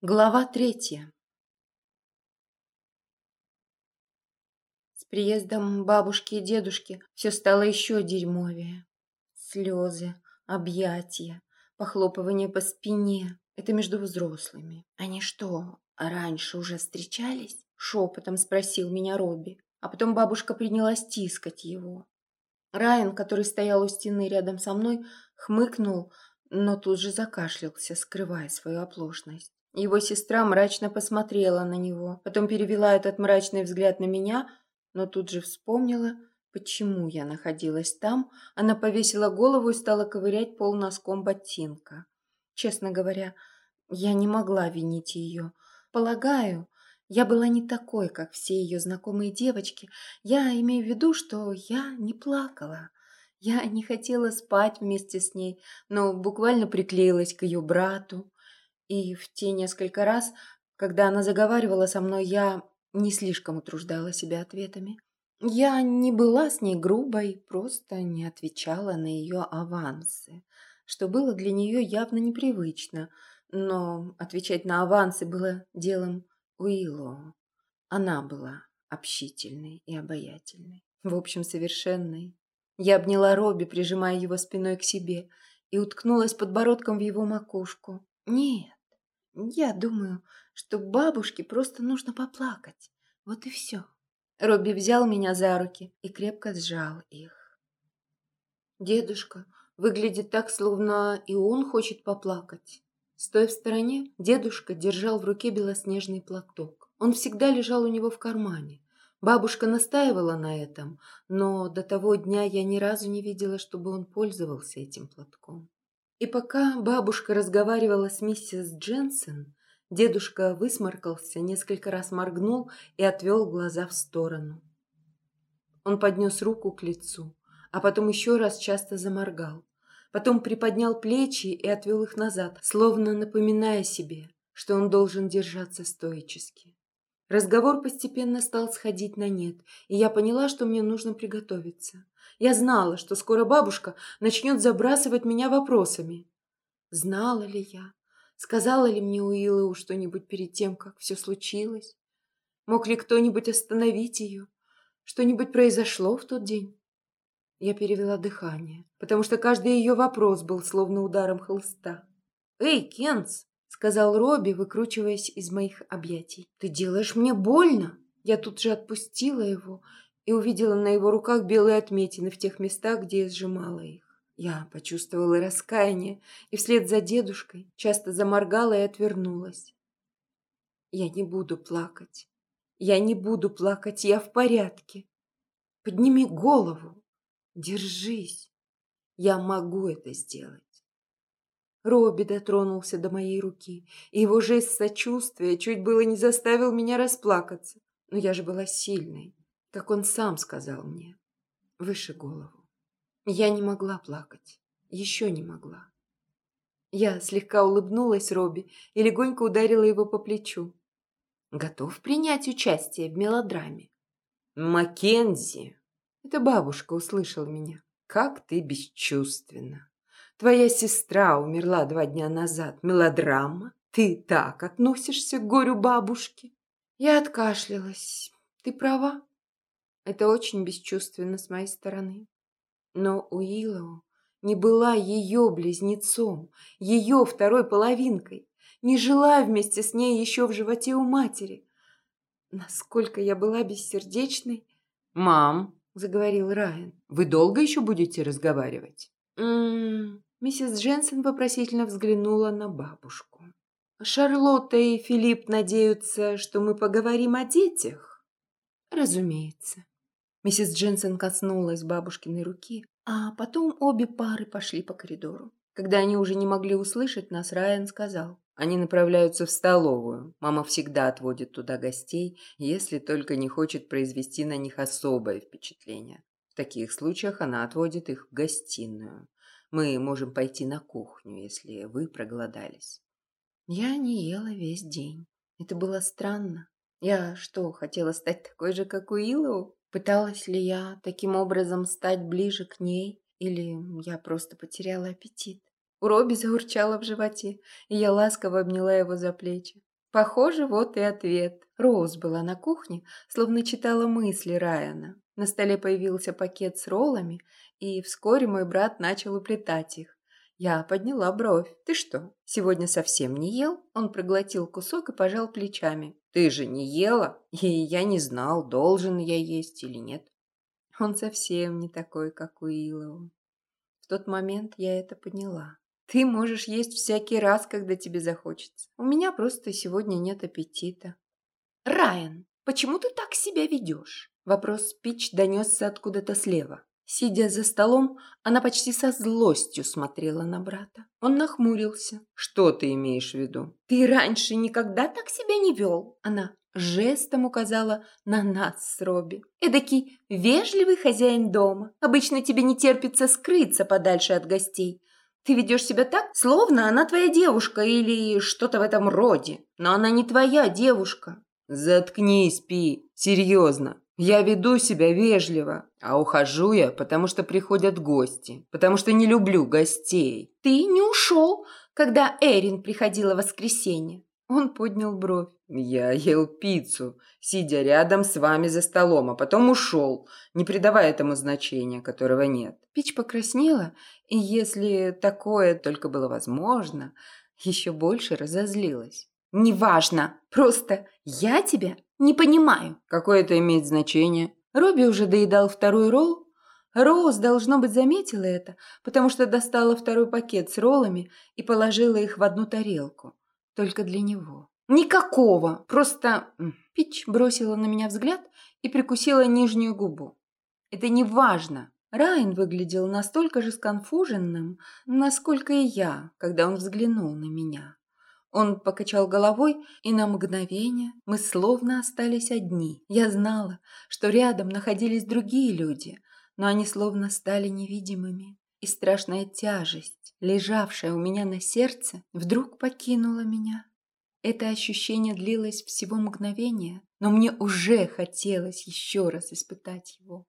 Глава третья. С приездом бабушки и дедушки все стало еще дерьмовее. Слезы, объятия, похлопывание по спине. Это между взрослыми. Они что, раньше уже встречались? Шепотом спросил меня Робби. А потом бабушка принялась тискать его. Райан, который стоял у стены рядом со мной, хмыкнул, но тут же закашлялся, скрывая свою оплошность. Его сестра мрачно посмотрела на него, потом перевела этот мрачный взгляд на меня, но тут же вспомнила, почему я находилась там. Она повесила голову и стала ковырять пол носком ботинка. Честно говоря, я не могла винить ее. Полагаю, я была не такой, как все ее знакомые девочки. Я имею в виду, что я не плакала. Я не хотела спать вместе с ней, но буквально приклеилась к ее брату. И в те несколько раз, когда она заговаривала со мной, я не слишком утруждала себя ответами. Я не была с ней грубой, просто не отвечала на ее авансы, что было для нее явно непривычно, но отвечать на авансы было делом Уилло. Она была общительной и обаятельной, в общем, совершенной. Я обняла Робби, прижимая его спиной к себе, и уткнулась подбородком в его макушку. Нет, я думаю, что бабушке просто нужно поплакать. Вот и все. Робби взял меня за руки и крепко сжал их. Дедушка выглядит так, словно и он хочет поплакать. Стоя в стороне, дедушка держал в руке белоснежный платок. Он всегда лежал у него в кармане. Бабушка настаивала на этом, но до того дня я ни разу не видела, чтобы он пользовался этим платком. И пока бабушка разговаривала с миссис Дженсен, дедушка высморкался, несколько раз моргнул и отвел глаза в сторону. Он поднес руку к лицу, а потом еще раз часто заморгал. Потом приподнял плечи и отвел их назад, словно напоминая себе, что он должен держаться стоически. Разговор постепенно стал сходить на нет, и я поняла, что мне нужно приготовиться. Я знала, что скоро бабушка начнет забрасывать меня вопросами. Знала ли я? Сказала ли мне Уиллоу что-нибудь перед тем, как все случилось? Мог ли кто-нибудь остановить ее? Что-нибудь произошло в тот день? Я перевела дыхание, потому что каждый ее вопрос был словно ударом холста. «Эй, Кенс!» — сказал Робби, выкручиваясь из моих объятий. «Ты делаешь мне больно!» Я тут же отпустила его и увидела на его руках белые отметины в тех местах, где я сжимала их. Я почувствовала раскаяние и вслед за дедушкой часто заморгала и отвернулась. Я не буду плакать. Я не буду плакать, я в порядке. Подними голову. Держись. Я могу это сделать. Робби дотронулся до моей руки, и его жест сочувствия чуть было не заставил меня расплакаться. Но я же была сильной, как он сам сказал мне. Выше голову. Я не могла плакать. Еще не могла. Я слегка улыбнулась Робби и легонько ударила его по плечу. «Готов принять участие в мелодраме?» «Маккензи!» Это бабушка услышала меня. «Как ты бесчувственна!» Твоя сестра умерла два дня назад. Мелодрама? Ты так относишься к горю бабушки?» Я откашлялась. «Ты права. Это очень бесчувственно с моей стороны. Но Уиллоу не была ее близнецом, ее второй половинкой. Не жила вместе с ней еще в животе у матери. Насколько я была бессердечной... «Мам», — заговорил Райан, — «вы долго еще будете разговаривать?» М -м -м, Миссис Дженсен вопросительно взглянула на бабушку. «Шарлотта и Филипп надеются, что мы поговорим о детях?» «Разумеется». Миссис Дженсен коснулась бабушкиной руки, а потом обе пары пошли по коридору. Когда они уже не могли услышать нас, Райан сказал. Они направляются в столовую. Мама всегда отводит туда гостей, если только не хочет произвести на них особое впечатление. В таких случаях она отводит их в гостиную. Мы можем пойти на кухню, если вы проголодались. Я не ела весь день. Это было странно. Я что, хотела стать такой же, как Уиллоу? Пыталась ли я таким образом стать ближе к ней? Или я просто потеряла аппетит? У Робби заурчала в животе, и я ласково обняла его за плечи. Похоже, вот и ответ. Роуз была на кухне, словно читала мысли Райана. На столе появился пакет с роллами, и вскоре мой брат начал уплетать их. Я подняла бровь. «Ты что, сегодня совсем не ел?» Он проглотил кусок и пожал плечами. «Ты же не ела, и я не знал, должен я есть или нет». Он совсем не такой, как Уиллоу. В тот момент я это поняла. Ты можешь есть всякий раз, когда тебе захочется. У меня просто сегодня нет аппетита. Райан, почему ты так себя ведешь? Вопрос Пич донесся откуда-то слева. Сидя за столом, она почти со злостью смотрела на брата. Он нахмурился. «Что ты имеешь в виду?» «Ты раньше никогда так себя не вел!» Она жестом указала на нас с Робби. «Эдакий вежливый хозяин дома. Обычно тебе не терпится скрыться подальше от гостей. Ты ведешь себя так, словно она твоя девушка или что-то в этом роде. Но она не твоя девушка». «Заткнись, Пи. Серьезно. Я веду себя вежливо, а ухожу я, потому что приходят гости, потому что не люблю гостей. Ты не ушел, когда Эрин приходила в воскресенье. Он поднял бровь. Я ел пиццу, сидя рядом с вами за столом, а потом ушел, не придавая этому значения, которого нет. Пич покраснела, и если такое только было возможно, еще больше разозлилась. «Неважно, просто я тебя не понимаю. Какое это имеет значение? Робби уже доедал второй ролл. Роуз, должно быть, заметила это, потому что достала второй пакет с роллами и положила их в одну тарелку. Только для него. Никакого. Просто... Пич бросила на меня взгляд и прикусила нижнюю губу. Это не важно. Райан выглядел настолько же сконфуженным, насколько и я, когда он взглянул на меня. Он покачал головой, и на мгновение мы словно остались одни. Я знала, что рядом находились другие люди, но они словно стали невидимыми. И страшная тяжесть, лежавшая у меня на сердце, вдруг покинула меня. Это ощущение длилось всего мгновение, но мне уже хотелось еще раз испытать его.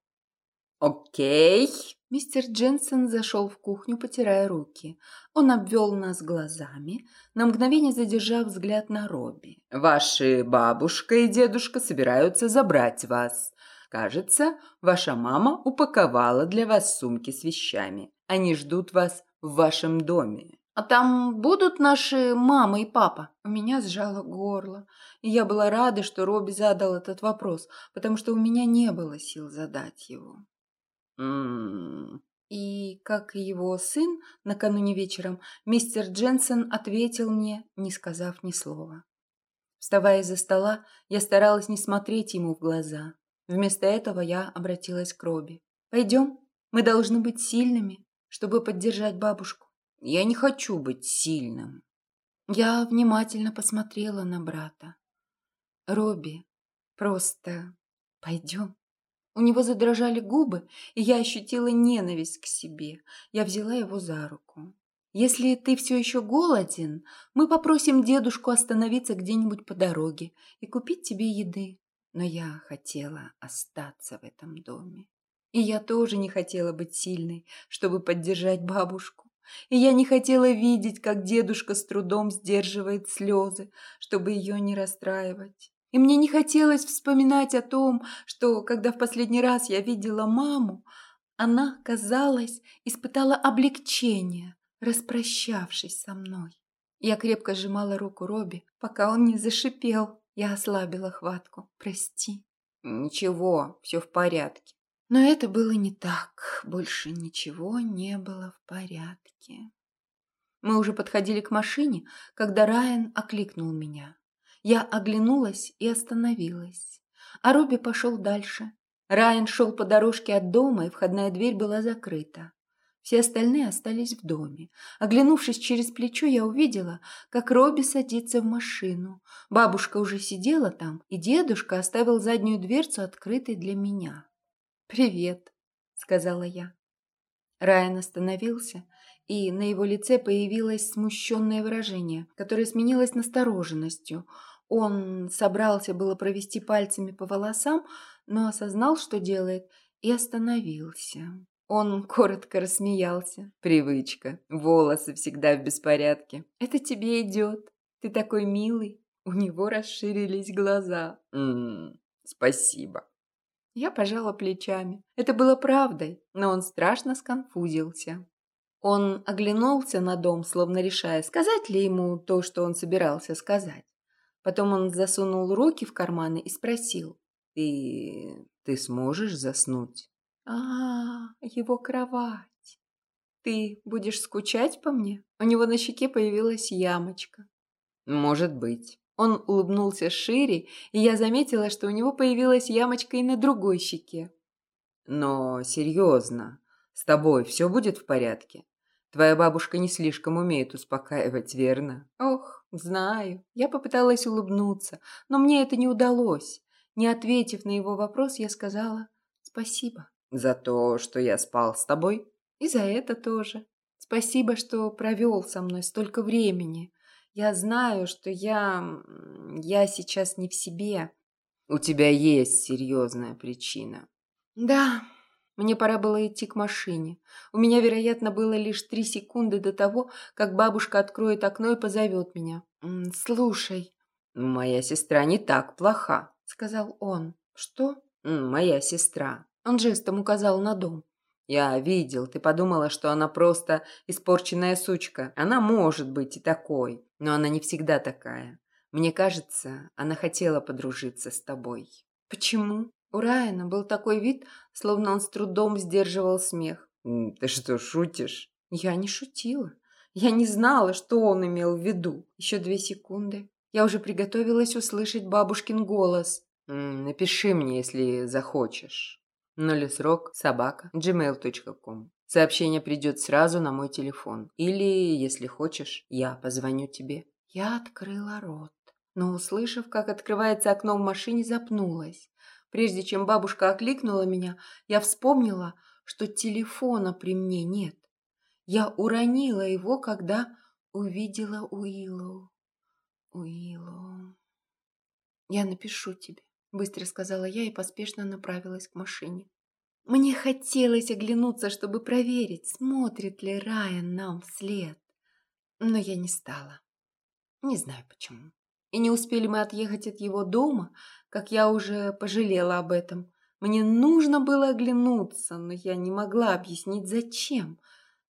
«Окей». Мистер Дженсен зашел в кухню, потирая руки. Он обвел нас глазами, на мгновение задержав взгляд на Робби. «Ваши бабушка и дедушка собираются забрать вас. Кажется, ваша мама упаковала для вас сумки с вещами. Они ждут вас в вашем доме». «А там будут наши мама и папа?» У меня сжало горло, и я была рада, что Робби задал этот вопрос, потому что у меня не было сил задать его. И, как его сын, накануне вечером, мистер Дженсен ответил мне, не сказав ни слова. Вставая из-за стола, я старалась не смотреть ему в глаза. Вместо этого я обратилась к Робби. «Пойдем, мы должны быть сильными, чтобы поддержать бабушку». «Я не хочу быть сильным». Я внимательно посмотрела на брата. «Робби, просто пойдем». У него задрожали губы, и я ощутила ненависть к себе. Я взяла его за руку. «Если ты все еще голоден, мы попросим дедушку остановиться где-нибудь по дороге и купить тебе еды». Но я хотела остаться в этом доме. И я тоже не хотела быть сильной, чтобы поддержать бабушку. И я не хотела видеть, как дедушка с трудом сдерживает слезы, чтобы ее не расстраивать. И мне не хотелось вспоминать о том, что, когда в последний раз я видела маму, она, казалось, испытала облегчение, распрощавшись со мной. Я крепко сжимала руку Робби, пока он не зашипел. Я ослабила хватку. «Прости». «Ничего, все в порядке». Но это было не так. Больше ничего не было в порядке. Мы уже подходили к машине, когда Райан окликнул меня. Я оглянулась и остановилась. А Робби пошел дальше. Райан шел по дорожке от дома, и входная дверь была закрыта. Все остальные остались в доме. Оглянувшись через плечо, я увидела, как Робби садится в машину. Бабушка уже сидела там, и дедушка оставил заднюю дверцу открытой для меня. «Привет», — сказала я. Райан остановился, и на его лице появилось смущенное выражение, которое сменилось настороженностью — он собрался было провести пальцами по волосам, но осознал, что делает, и остановился. Он коротко рассмеялся. «Привычка. Волосы всегда в беспорядке. Это тебе идет. Ты такой милый». У него расширились глаза. «М -м, спасибо. Я пожала плечами. Это было правдой, но он страшно сконфузился. Он оглянулся на дом, словно решая, сказать ли ему то, что он собирался сказать. Потом он засунул руки в карманы и спросил. «Ты... ты сможешь заснуть?» а, -а, -а его кровать. Ты будешь скучать по мне?» У него на щеке появилась ямочка. «Может быть». Он улыбнулся шире, и я заметила, что у него появилась ямочка и на другой щеке. «Но серьезно, с тобой все будет в порядке? Твоя бабушка не слишком умеет успокаивать, верно?» «Ох, знаю». Я попыталась улыбнуться, но мне это не удалось. Не ответив на его вопрос, я сказала «спасибо». «За то, что я спал с тобой?» «И за это тоже. Спасибо, что провел со мной столько времени. Я знаю, что я... я сейчас не в себе. У тебя есть серьезная причина. Да, мне пора было идти к машине. У меня, вероятно, было лишь три секунды до того, как бабушка откроет окно и позовет меня. «Слушай». «Моя сестра не так плоха», — сказал он. «Что?» «Моя сестра». Он жестом указал на дом. Я видел, ты подумала, что она просто испорченная сучка. Она может быть и такой, но она не всегда такая. Мне кажется, она хотела подружиться с тобой. Почему? У Райана был такой вид, словно он с трудом сдерживал смех. Ты что, шутишь? Я не шутила. Я не знала, что он имел в виду. Еще две секунды. Я уже приготовилась услышать бабушкин голос. Напиши мне, если захочешь. Нолесрок собака gmail.com. Сообщение придет сразу на мой телефон. Или, если хочешь, я позвоню тебе. Я открыла рот, но, услышав, как открывается окно в машине, запнулась. Прежде чем бабушка окликнула меня, я вспомнила, что телефона при мне нет. Я уронила его, когда увидела Уиллоу. Уиллоу. Я напишу тебе. Быстро сказала я и поспешно направилась к машине. Мне хотелось оглянуться, чтобы проверить, смотрит ли Райан нам вслед. Но я не стала. Не знаю почему. И не успели мы отъехать от его дома, как я уже пожалела об этом. Мне нужно было оглянуться, но я не могла объяснить, зачем.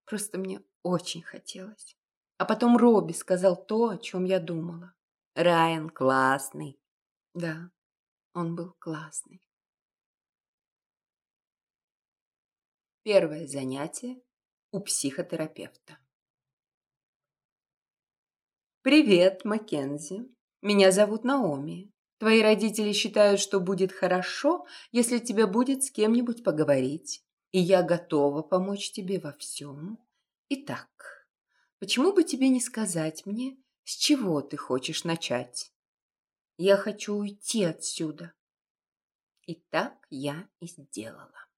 Просто мне очень хотелось. А потом Робби сказал то, о чем я думала. Райан классный. Да, он был классный. Первое занятие у психотерапевта. «Привет, Маккензи. Меня зовут Наоми. Твои родители считают, что будет хорошо, если тебе будет с кем-нибудь поговорить. И я готова помочь тебе во всем. Итак, почему бы тебе не сказать мне, с чего ты хочешь начать?» Я хочу уйти отсюда. И так я и сделала.